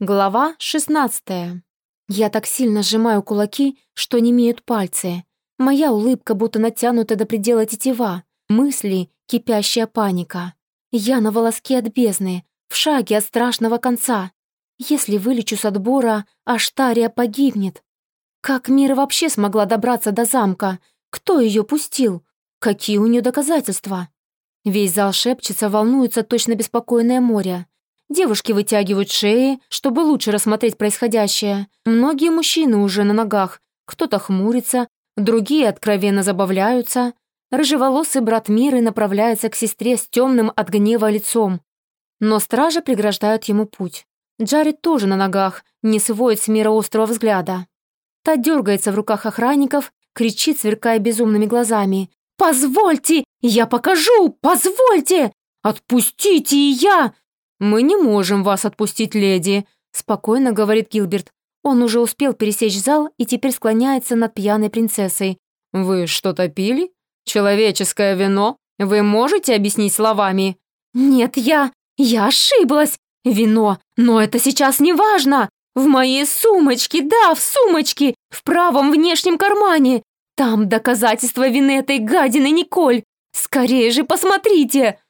Глава 16. Я так сильно сжимаю кулаки, что не имеют пальцы. Моя улыбка будто натянута до предела тетива. Мысли — кипящая паника. Я на волоске от бездны, в шаге от страшного конца. Если вылечу с отбора, Аштария погибнет. Как Мира вообще смогла добраться до замка? Кто ее пустил? Какие у нее доказательства? Весь зал шепчется, волнуется точно беспокойное море. Девушки вытягивают шеи, чтобы лучше рассмотреть происходящее. Многие мужчины уже на ногах. Кто-то хмурится, другие откровенно забавляются. Рыжеволосый брат Миры направляется к сестре с темным от гнева лицом. Но стражи преграждают ему путь. Джаред тоже на ногах, не сводит с мира острого взгляда. Та дергается в руках охранников, кричит, сверкая безумными глазами. «Позвольте! Я покажу! Позвольте! Отпустите и я! «Мы не можем вас отпустить, леди», — спокойно говорит Гилберт. Он уже успел пересечь зал и теперь склоняется над пьяной принцессой. «Вы что-то пили? Человеческое вино? Вы можете объяснить словами?» «Нет, я... я ошиблась! Вино! Но это сейчас не важно! В моей сумочке, да, в сумочке! В правом внешнем кармане! Там доказательства вины этой гадины Николь! Скорее же посмотрите!»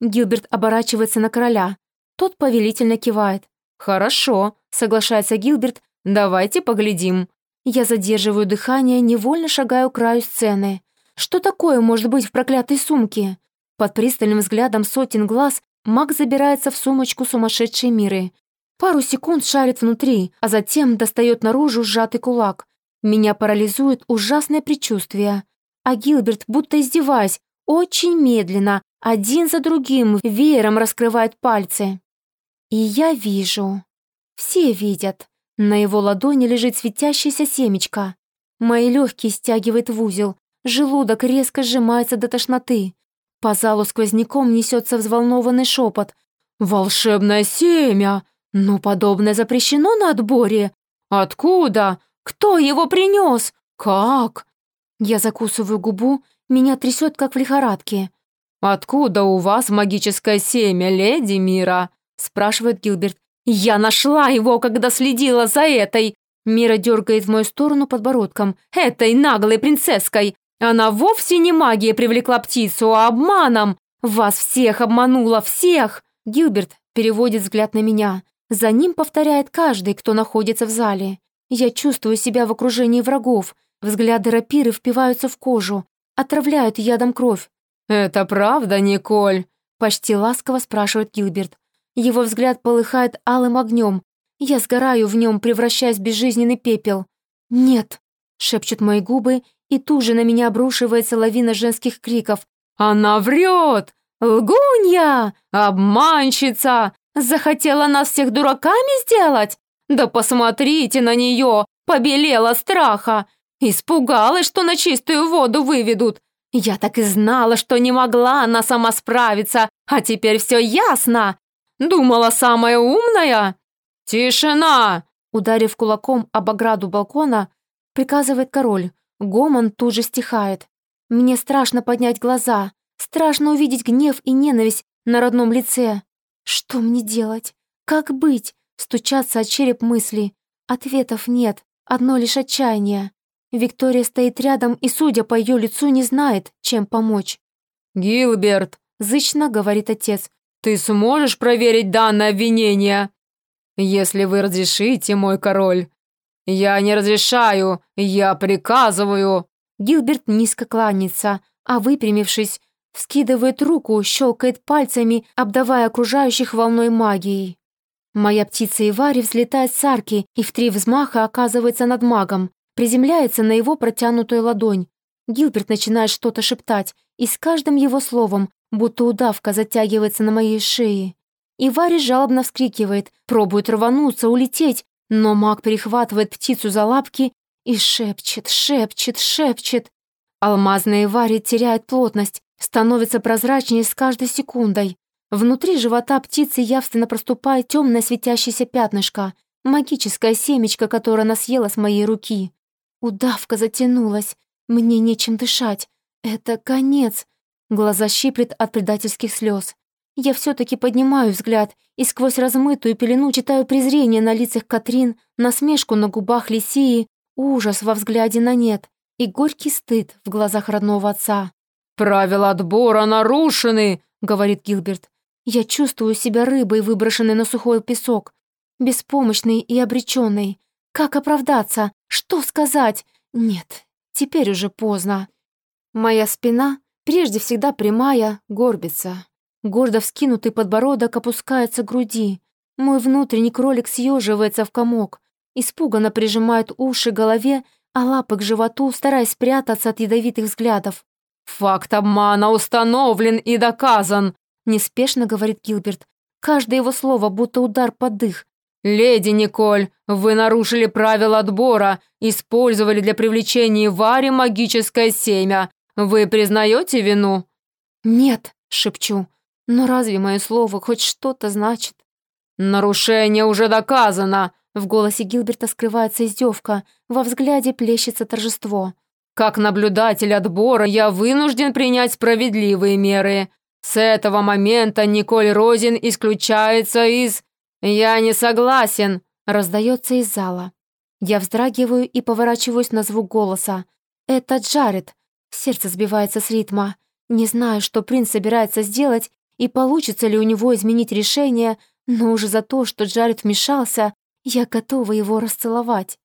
Гилберт оборачивается на короля. Тот повелительно кивает. «Хорошо», — соглашается Гилберт, — «давайте поглядим». Я задерживаю дыхание, невольно шагаю к краю сцены. Что такое может быть в проклятой сумке? Под пристальным взглядом сотен глаз маг забирается в сумочку сумасшедшей миры. Пару секунд шарит внутри, а затем достает наружу сжатый кулак. Меня парализует ужасное предчувствие. А Гилберт, будто издеваясь, очень медленно, один за другим, веером раскрывает пальцы. И я вижу. Все видят. На его ладони лежит светящееся семечко. Мои легкие стягивает в узел. Желудок резко сжимается до тошноты. По залу сквозняком несется взволнованный шепот. «Волшебное семя! Но подобное запрещено на отборе! Откуда? Кто его принес? Как?» Я закусываю губу, меня трясет, как в лихорадке. «Откуда у вас магическое семя, леди Мира?» Спрашивает Гилберт. «Я нашла его, когда следила за этой!» Мира дергает в мою сторону подбородком. «Этой наглой принцесской! Она вовсе не магией привлекла птицу, а обманом! Вас всех обманула, всех!» Гилберт переводит взгляд на меня. За ним повторяет каждый, кто находится в зале. Я чувствую себя в окружении врагов. Взгляды рапиры впиваются в кожу, отравляют ядом кровь. «Это правда, Николь?» Почти ласково спрашивает Гилберт. Его взгляд полыхает алым огнем. Я сгораю в нем, превращаясь в безжизненный пепел. «Нет!» — шепчут мои губы, и тут же на меня обрушивается лавина женских криков. «Она врет! Лгунья! Обманщица! Захотела нас всех дураками сделать? Да посмотрите на нее! Побелела страха! Испугалась, что на чистую воду выведут! Я так и знала, что не могла она сама справиться, а теперь все ясно! Думала, самая умная? Тишина!» Ударив кулаком об ограду балкона, приказывает король. Гомон тут же стихает. Мне страшно поднять глаза, страшно увидеть гнев и ненависть на родном лице. Что мне делать? Как быть? Стучаться от череп мысли. Ответов нет, одно лишь отчаяние. Виктория стоит рядом и, судя по ее лицу, не знает, чем помочь. «Гилберт!» — зычно говорит отец. Ты сможешь проверить данное обвинение? Если вы разрешите, мой король. Я не разрешаю, я приказываю. Гилберт низко кланяется, а выпрямившись, вскидывает руку, щелкает пальцами, обдавая окружающих волной магией. Моя птица Ивари взлетает с арки и в три взмаха оказывается над магом, приземляется на его протянутую ладонь. Гилберт начинает что-то шептать, и с каждым его словом будто удавка затягивается на моей шее. И Варя жалобно вскрикивает, пробует рвануться, улететь, но маг перехватывает птицу за лапки и шепчет, шепчет, шепчет. Алмазная Варя теряет плотность, становится прозрачнее с каждой секундой. Внутри живота птицы явственно проступает темное светящееся пятнышко, магическое семечко, которое она съела с моей руки. Удавка затянулась, мне нечем дышать. Это конец. Глаза щиплет от предательских слез. Я все-таки поднимаю взгляд и сквозь размытую пелену читаю презрение на лицах Катрин, насмешку на губах Лисии, ужас во взгляде на нет и горький стыд в глазах родного отца. «Правила отбора нарушены!» — говорит Гилберт. Я чувствую себя рыбой, выброшенной на сухой песок, беспомощной и обреченной. Как оправдаться? Что сказать? Нет, теперь уже поздно. Моя спина, прежде всегда прямая, горбится. Гордо вскинутый подбородок опускается к груди. Мой внутренний кролик съеживается в комок, испуганно прижимает уши к голове, а лапы к животу, стараясь спрятаться от ядовитых взглядов. «Факт обмана установлен и доказан», — неспешно говорит Гилберт. Каждое его слово будто удар под дых. «Леди Николь, вы нарушили правила отбора, использовали для привлечения Вари магическое семя. Вы признаете вину?» «Нет», — шепчу. Но разве мое слово хоть что-то значит? «Нарушение уже доказано!» В голосе Гилберта скрывается издевка, во взгляде плещется торжество. «Как наблюдатель отбора я вынужден принять справедливые меры. С этого момента Николь Розин исключается из... Я не согласен!» Раздается из зала. Я вздрагиваю и поворачиваюсь на звук голоса. «Это Джаред!» Сердце сбивается с ритма. Не знаю, что принц собирается сделать, и получится ли у него изменить решение, но уже за то, что Джаред вмешался, я готова его расцеловать.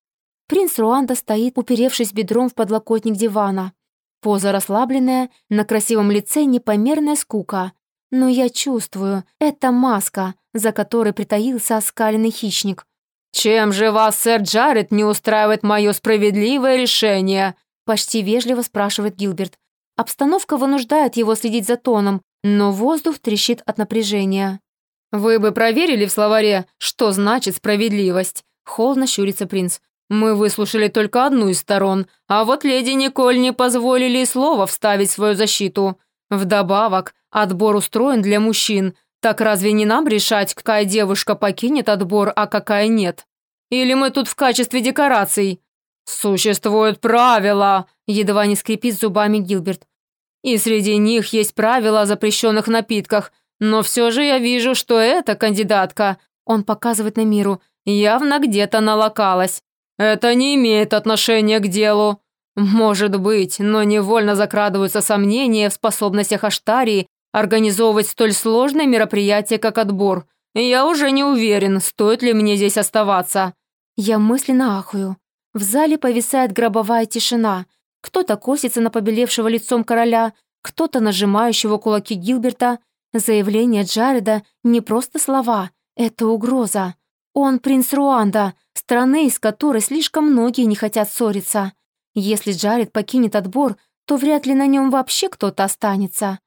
Принц Руанда стоит, уперевшись бедром в подлокотник дивана. Поза расслабленная, на красивом лице непомерная скука. Но я чувствую, это маска, за которой притаился оскаленный хищник. «Чем же вас, сэр Джаред, не устраивает мое справедливое решение?» Почти вежливо спрашивает Гилберт. Обстановка вынуждает его следить за тоном, но воздух трещит от напряжения. «Вы бы проверили в словаре, что значит справедливость?» Холодно щурится принц. «Мы выслушали только одну из сторон, а вот леди Николь не позволили слова вставить в свою защиту. Вдобавок, отбор устроен для мужчин. Так разве не нам решать, какая девушка покинет отбор, а какая нет? Или мы тут в качестве декораций?» «Существуют правила!» Едва не скрипит зубами Гилберт. И среди них есть правила о запрещенных напитках, но все же я вижу, что эта кандидатка, он показывает на миру, явно где-то налокалась. Это не имеет отношения к делу. Может быть, но невольно закрадываются сомнения в способностях Аштарии организовывать столь сложное мероприятие, как отбор. Я уже не уверен, стоит ли мне здесь оставаться. Я мысленно ахую. В зале повисает гробовая тишина – кто-то косится на побелевшего лицом короля, кто-то нажимающего кулаки Гилберта. Заявление Джареда не просто слова, это угроза. Он принц Руанда, страны, из которой слишком многие не хотят ссориться. Если Джаред покинет отбор, то вряд ли на нем вообще кто-то останется.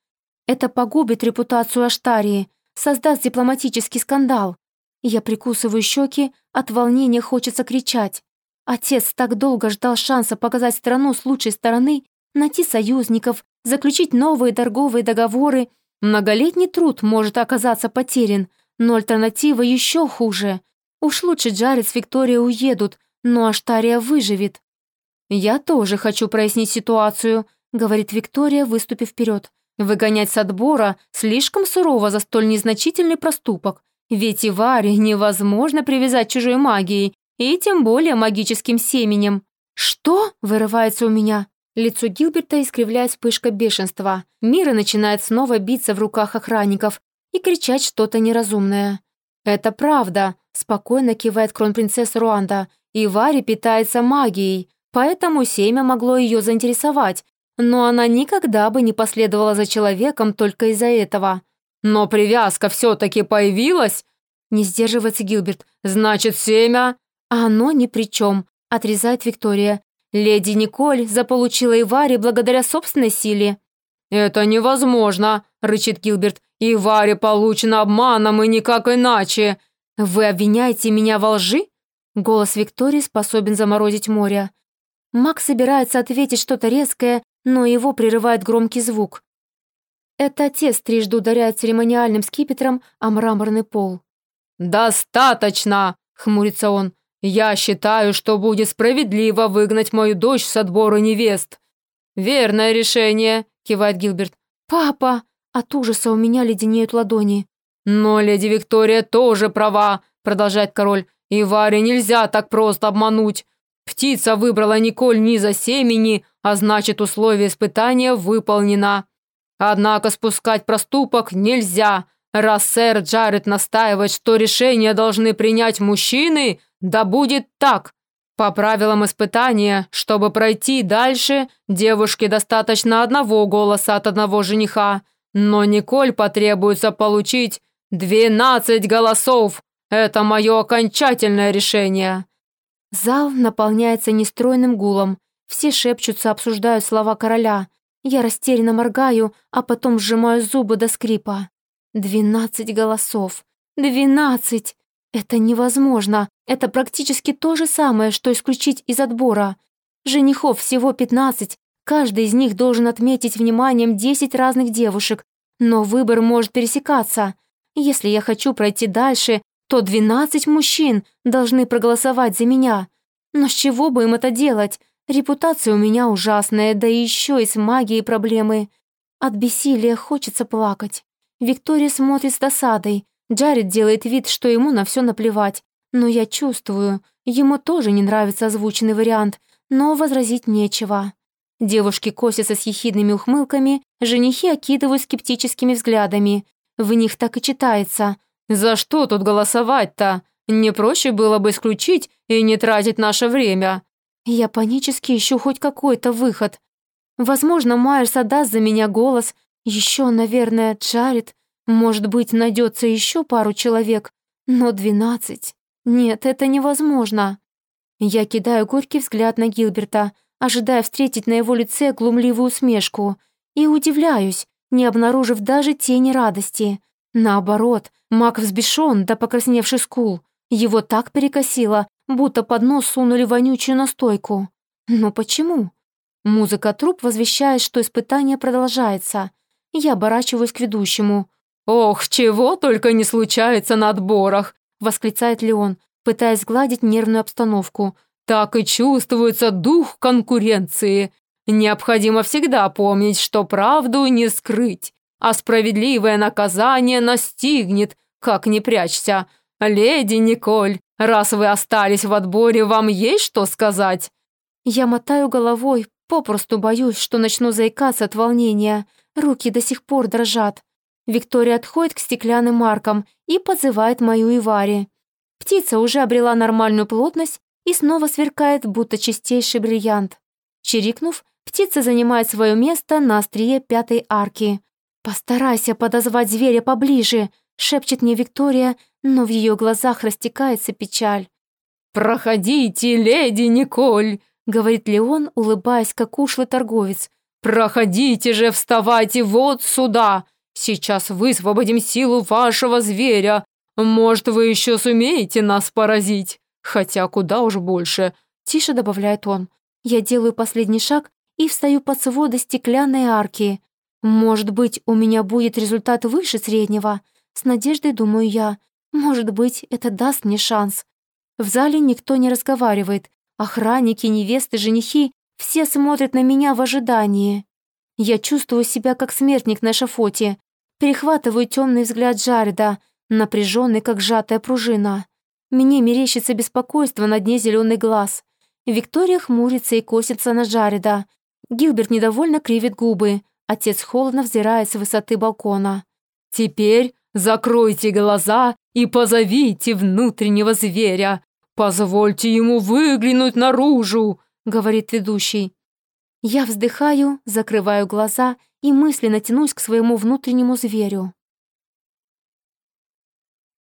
Это погубит репутацию Аштарии, создаст дипломатический скандал. Я прикусываю щеки, от волнения хочется кричать. Отец так долго ждал шанса показать страну с лучшей стороны, найти союзников, заключить новые торговые договоры. Многолетний труд может оказаться потерян, но альтернатива еще хуже. Уж лучше Джаред с Викторией уедут, но Аштария выживет. «Я тоже хочу прояснить ситуацию», — говорит Виктория, выступив вперед. «Выгонять с отбора слишком сурово за столь незначительный проступок. Ведь и Варе невозможно привязать чужой магией, и тем более магическим семенем. «Что?» — вырывается у меня. Лицо Гилберта искривляет вспышка бешенства. Мира начинает снова биться в руках охранников и кричать что-то неразумное. «Это правда», — спокойно кивает кронпринцесса Руанда. «И Вари питается магией, поэтому семя могло ее заинтересовать, но она никогда бы не последовала за человеком только из-за этого». «Но привязка все-таки появилась?» Не сдерживается Гилберт. «Значит, семя...» «А оно ни при чем», — отрезает Виктория. «Леди Николь заполучила Ивари благодаря собственной силе». «Это невозможно», — рычит Гилберт. «Ивари получена обманом и никак иначе». «Вы обвиняете меня во лжи?» Голос Виктории способен заморозить море. Макс собирается ответить что-то резкое, но его прерывает громкий звук. Это отец трижды ударяет церемониальным скипетром о мраморный пол. «Достаточно!» — хмурится он. Я считаю, что будет справедливо выгнать мою дочь с отбора невест». «Верное решение», — кивает Гилберт. «Папа!» От ужаса у меня леденеют ладони. «Но леди Виктория тоже права», — продолжает король. «И Варе нельзя так просто обмануть. Птица выбрала Николь не за семени, а значит, условие испытания выполнено. Однако спускать проступок нельзя. Раз сэр Джаред настаивает, что решение должны принять мужчины, да будет так. По правилам испытания, чтобы пройти дальше, девушке достаточно одного голоса от одного жениха. Но Николь потребуется получить двенадцать голосов. Это мое окончательное решение. Зал наполняется нестройным гулом. Все шепчутся, обсуждают слова короля. Я растерянно моргаю, а потом сжимаю зубы до скрипа. Двенадцать голосов. Двенадцать! Это невозможно. Это практически то же самое, что исключить из отбора. Женихов всего пятнадцать. Каждый из них должен отметить вниманием десять разных девушек. Но выбор может пересекаться. Если я хочу пройти дальше, то 12 мужчин должны проголосовать за меня. Но с чего бы им это делать? Репутация у меня ужасная, да еще и с магией проблемы. От бессилия хочется плакать. Виктория смотрит с досадой. Джаред делает вид, что ему на все наплевать. Но я чувствую, ему тоже не нравится озвученный вариант, но возразить нечего. Девушки косятся с ехидными ухмылками, женихи окидывают скептическими взглядами. В них так и читается – «За что тут голосовать-то? Не проще было бы исключить и не тратить наше время». Я панически ищу хоть какой-то выход. Возможно, Майерс отдаст за меня голос. Еще, наверное, Джаред. Может быть, найдется еще пару человек. Но двенадцать... Нет, это невозможно. Я кидаю горький взгляд на Гилберта, ожидая встретить на его лице глумливую усмешку. И удивляюсь, не обнаружив даже тени радости. Наоборот, маг взбешен до покрасневший скул. Его так перекосило, будто под нос сунули вонючую настойку. Но почему? Музыка труп возвещает, что испытание продолжается. Я оборачиваюсь к ведущему. «Ох, чего только не случается на отборах!» — восклицает Леон, пытаясь сгладить нервную обстановку. «Так и чувствуется дух конкуренции. Необходимо всегда помнить, что правду не скрыть а справедливое наказание настигнет, как не прячься. Леди Николь, раз вы остались в отборе, вам есть что сказать?» Я мотаю головой, попросту боюсь, что начну заикаться от волнения. Руки до сих пор дрожат. Виктория отходит к стеклянным аркам и подзывает мою Ивари. Птица уже обрела нормальную плотность и снова сверкает, будто чистейший бриллиант. Чирикнув, птица занимает свое место на острие пятой арки. «Постарайся подозвать зверя поближе», — шепчет мне Виктория, но в ее глазах растекается печаль. «Проходите, леди Николь», — говорит Леон, улыбаясь, как ушлый торговец. «Проходите же, вставайте вот сюда. Сейчас высвободим силу вашего зверя. Может, вы еще сумеете нас поразить? Хотя куда уж больше». Тише добавляет он. Я делаю последний шаг и встаю под своды стеклянной арки. Может быть, у меня будет результат выше среднего? С надеждой думаю я. Может быть, это даст мне шанс. В зале никто не разговаривает. Охранники, невесты, женихи все смотрят на меня в ожидании. Я чувствую себя как смертник на шафоте. Перехватываю темный взгляд Джареда, напряженный, как сжатая пружина. Мне мерещится беспокойство на дне зеленый глаз. Виктория хмурится и косится на Джареда. Гилберт недовольно кривит губы. Отец холодно взирает с высоты балкона. «Теперь закройте глаза и позовите внутреннего зверя. Позвольте ему выглянуть наружу», — говорит ведущий. Я вздыхаю, закрываю глаза и мысленно тянусь к своему внутреннему зверю.